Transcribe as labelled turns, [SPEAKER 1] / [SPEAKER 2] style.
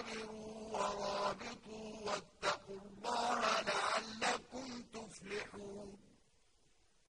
[SPEAKER 1] وَعَمِلُوا